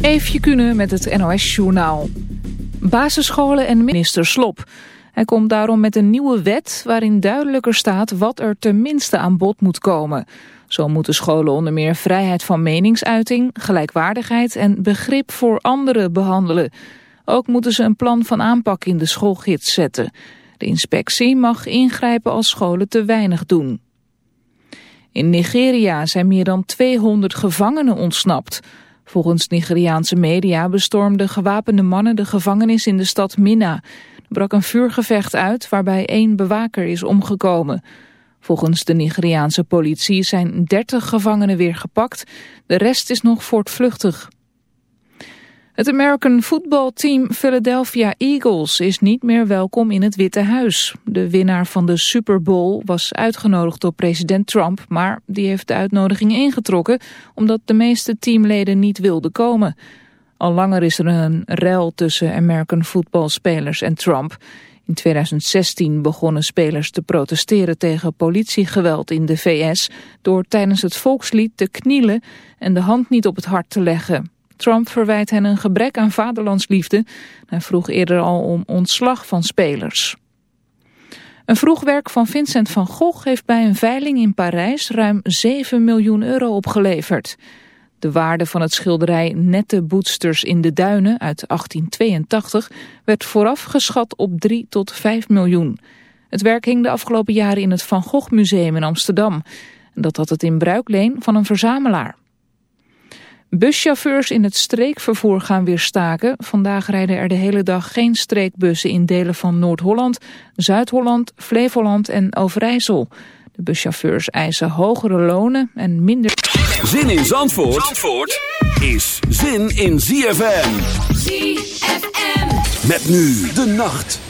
Eefje Kunnen met het NOS-journaal. Basisscholen en minister Slop. Hij komt daarom met een nieuwe wet waarin duidelijker staat wat er tenminste aan bod moet komen. Zo moeten scholen onder meer vrijheid van meningsuiting, gelijkwaardigheid en begrip voor anderen behandelen. Ook moeten ze een plan van aanpak in de schoolgids zetten. De inspectie mag ingrijpen als scholen te weinig doen. In Nigeria zijn meer dan 200 gevangenen ontsnapt. Volgens Nigeriaanse media bestormden gewapende mannen de gevangenis in de stad Minna. Er brak een vuurgevecht uit waarbij één bewaker is omgekomen. Volgens de Nigeriaanse politie zijn 30 gevangenen weer gepakt. De rest is nog voortvluchtig. Het American Football Team Philadelphia Eagles is niet meer welkom in het Witte Huis. De winnaar van de Super Bowl was uitgenodigd door president Trump, maar die heeft de uitnodiging ingetrokken omdat de meeste teamleden niet wilden komen. Al langer is er een rel tussen American Football spelers en Trump. In 2016 begonnen spelers te protesteren tegen politiegeweld in de VS door tijdens het volkslied te knielen en de hand niet op het hart te leggen. Trump verwijt hen een gebrek aan vaderlandsliefde. Hij vroeg eerder al om ontslag van spelers. Een vroegwerk van Vincent van Gogh heeft bij een veiling in Parijs ruim 7 miljoen euro opgeleverd. De waarde van het schilderij Nette Boetsters in de Duinen uit 1882 werd vooraf geschat op 3 tot 5 miljoen. Het werk hing de afgelopen jaren in het Van Gogh Museum in Amsterdam. Dat had het in bruikleen van een verzamelaar. Buschauffeurs in het streekvervoer gaan weer staken. Vandaag rijden er de hele dag geen streekbussen in delen van Noord-Holland, Zuid-Holland, Flevoland en Overijssel. De buschauffeurs eisen hogere lonen en minder... Zin in Zandvoort, Zandvoort is zin in ZFM. ZFM. Met nu de nacht.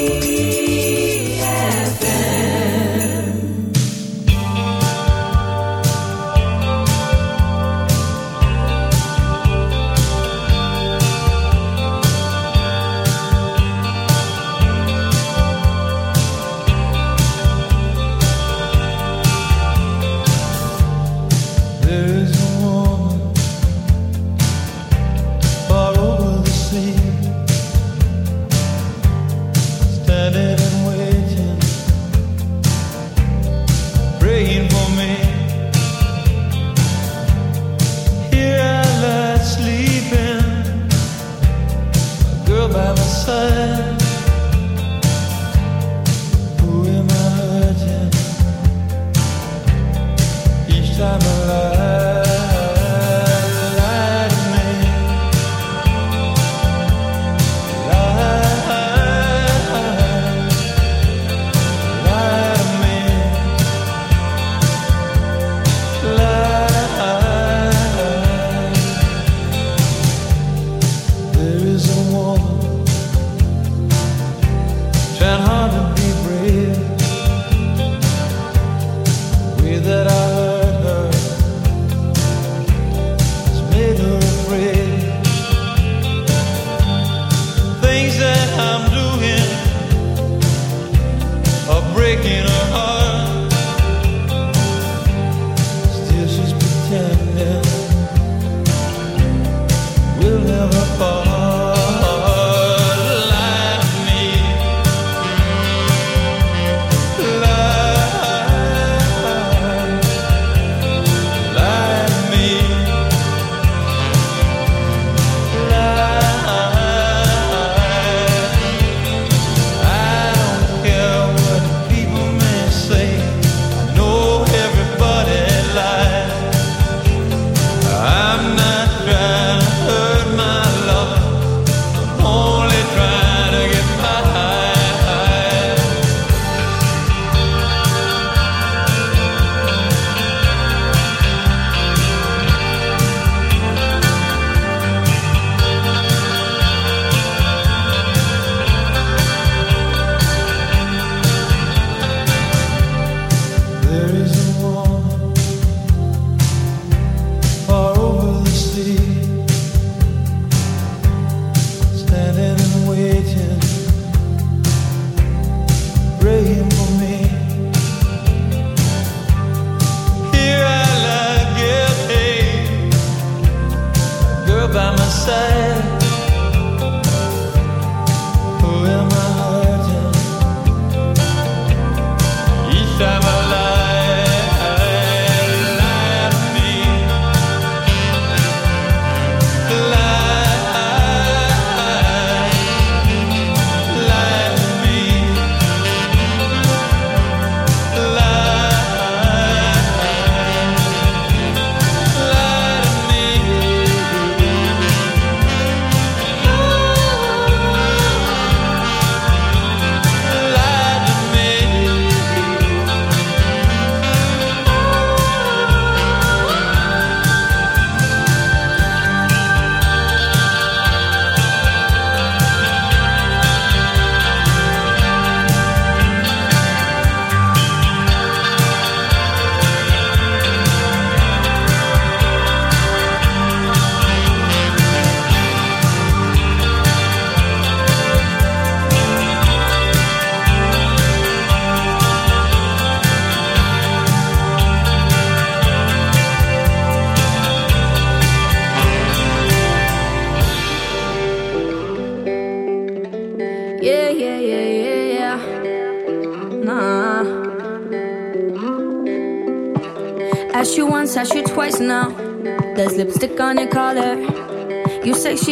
side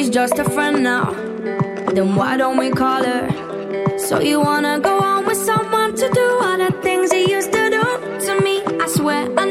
just a friend now. Then why don't we call her? So you wanna go on with someone to do all the things he used to do to me? I swear I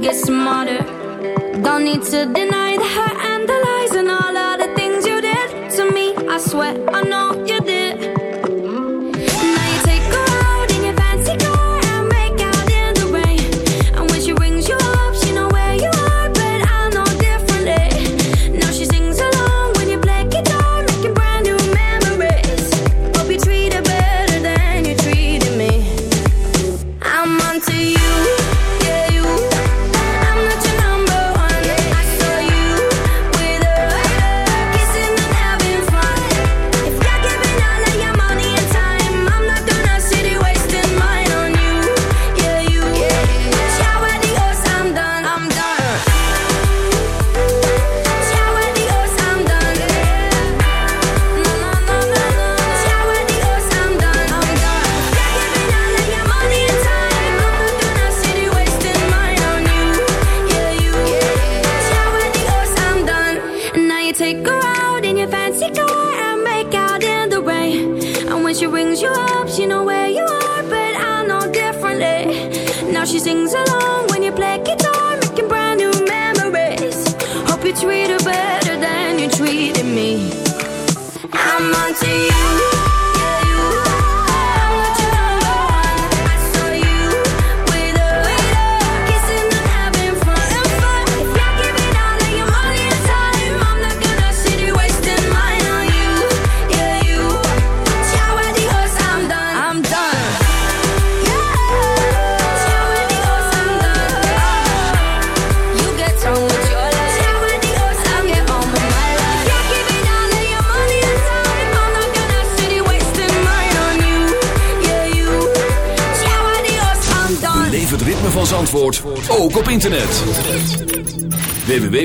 get smarter. Don't need to.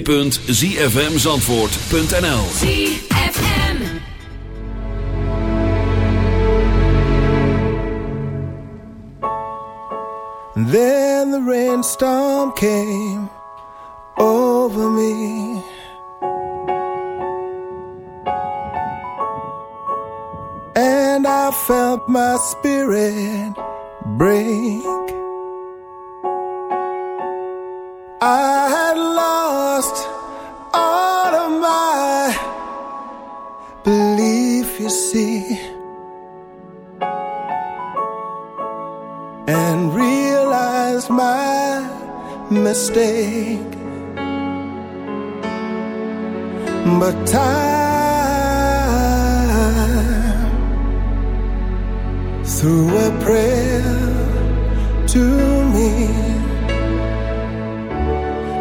www.zfmzandvoort.nl ZFM. Then the rainstorm came over me. And I felt my spirit you see, and realize my mistake. But time threw a prayer to me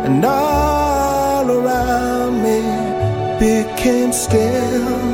and all around me became still.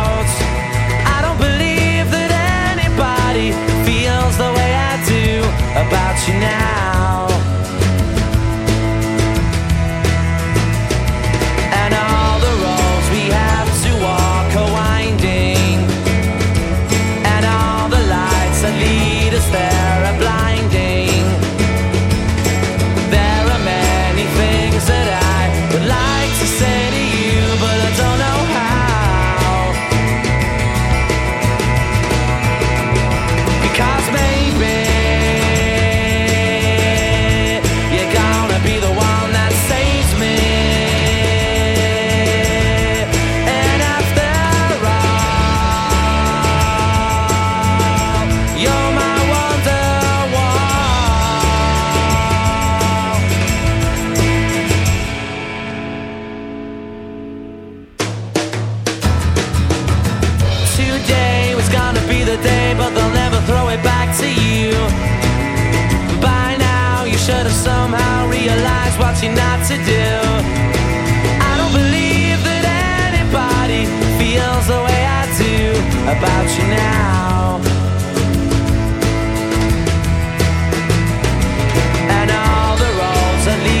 About you now. Should have somehow realized what you're not to do. I don't believe that anybody feels the way I do about you now. And all the roads that lead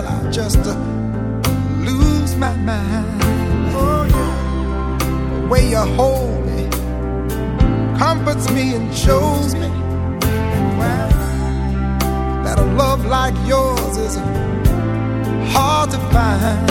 girl, I just uh, lose my mind. Oh, yeah. The way you hold me comforts me and shows me well, that a love like yours is hard to find.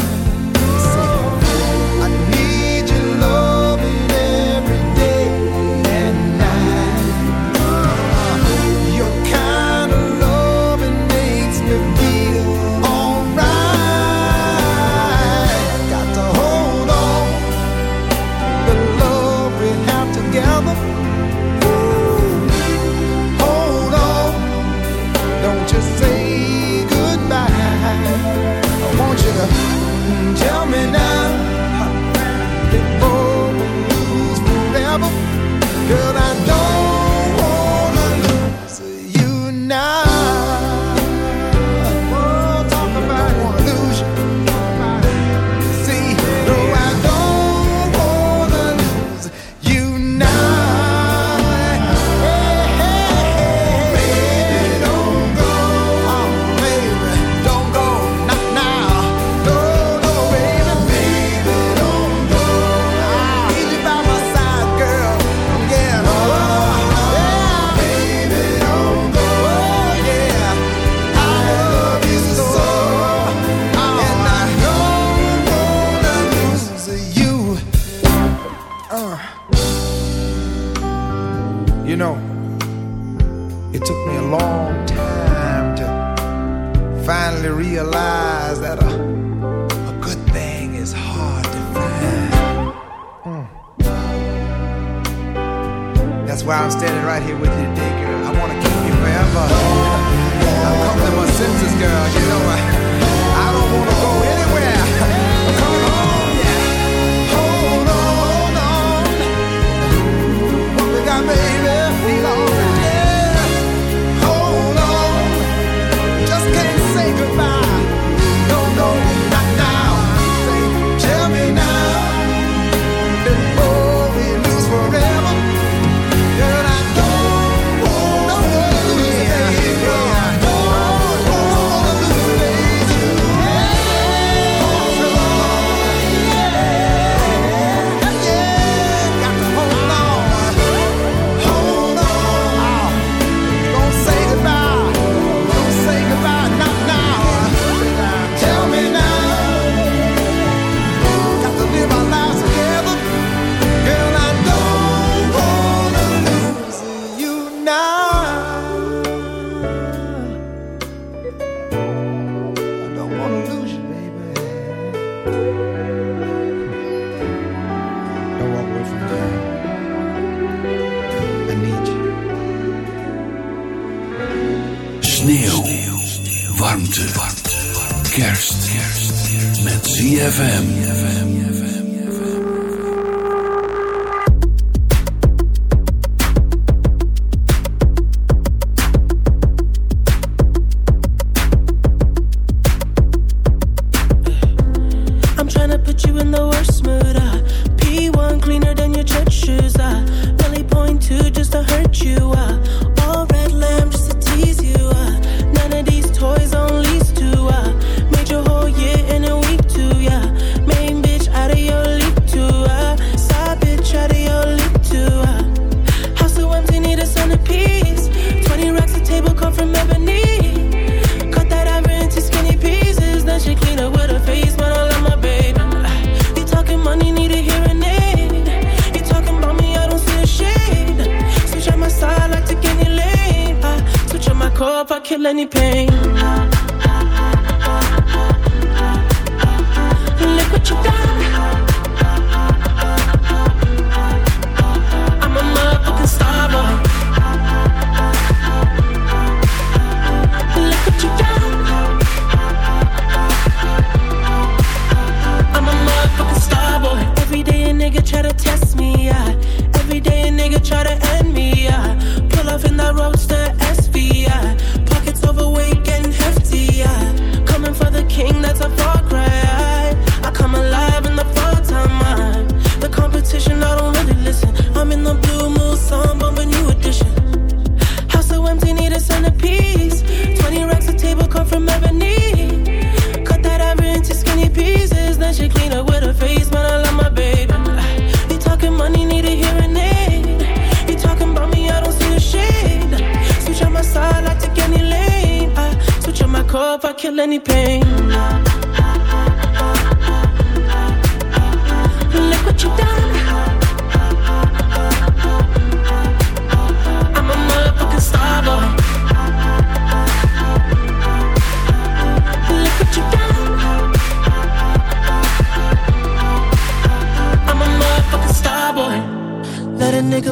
That's why I'm standing right here with you today, girl. I want to keep you forever. I'm coming to my senses, girl. You know, I, I don't want to go ZFM.